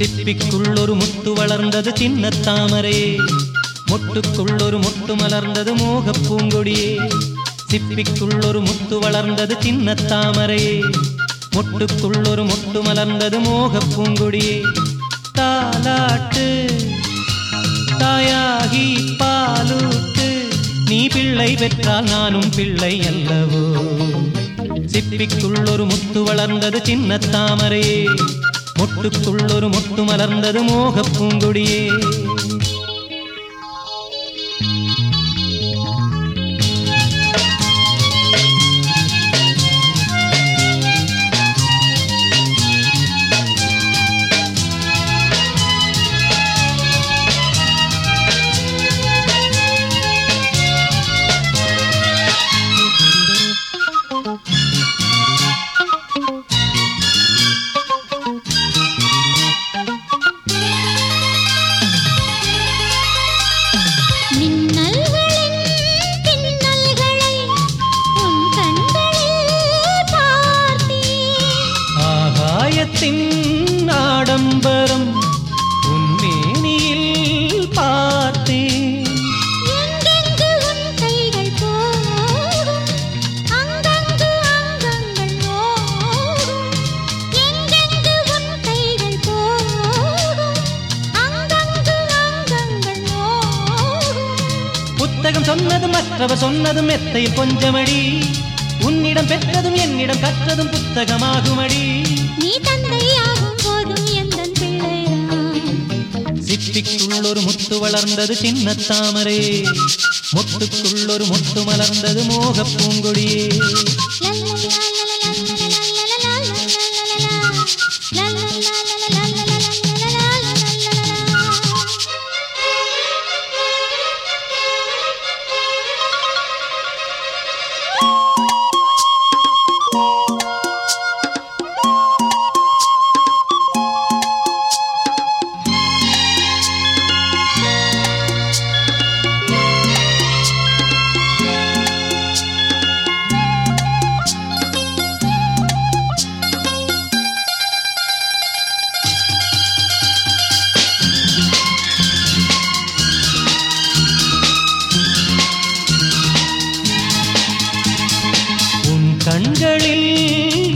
சிப்பிக்குள் ஒரு முத்து வளர்ந்தது சின்ன தாமரையே மொட்டுக்குள் ஒரு மொட்டு மலர்ந்தது மோகப் பூங்கொடியே. சிப்பிக்குள் ஒரு முத்து வளர்ந்தது சின்ன தாமரையே மொட்டுக்குள் ஒரு மொட்டு மலர்ந்தது மோகப் பூங்கொடியே. தாலாட்டு தாயாகி பாலூட்டு நீ பிள்ளை பெற்றால் நானும் பிள்ளை அல்லவோ. சிப்பிக்குள் ஒரு முத்து வளர்ந்தது சின்ன தாமரையே முட்டுக்குள்ளொரு முட்டு மலர்ந்தது மோகப் போகும் அங்கங்கு அங்கங்கள் நோகும் புத்தகம் சொன்னது மற்றவர் சொன்னது மெத்தையில் கொஞ்சமடி. உன்னிடம் பெற்றதும் என்னிடம் கற்றதும் புத்தகமாகுமடி. நீ தந்தையாகும் பிள்ளைதான் ஒரு முத்து வளர்ந்தது சின்ன தாமரே. மொட்டுக்குள் ஒரு மொட்டு மலர்ந்தது மோகப் பூங்கொடியே.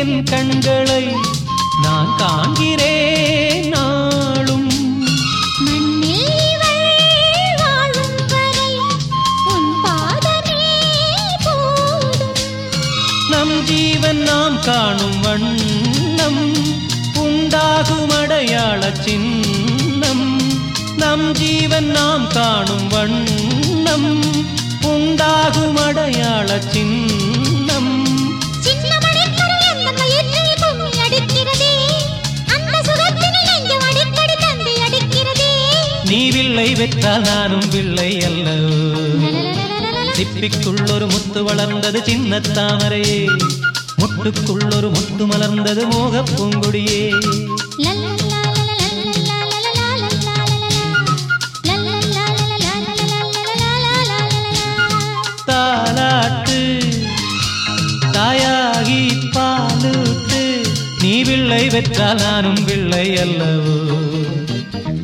என் கண்களை நான் காண்கிறேன் நாளும். நம் ஜீவன் நாம் காணும் வண்ணம் உண்டாகும் அடையாள சின்னம். நம் ஜீவன் நாம் காணும் வண்ணம் உண்டாகும் அடையாள சின்னம். நீ வில்லை வெற்றால் நானும் வில்லை அல்ல சிப்பிக்குள் ஒரு முத்து வளர்ந்தது சின்ன தாமரையே. முட்டுக்குள் ஒரு முத்து மலர்ந்தது மோக பூங்குடியே. தாலாட்டு தாயாகி பாலூட்டு நீ வில்லை வெற்றால் நானும் வில்லை அல்லவோ?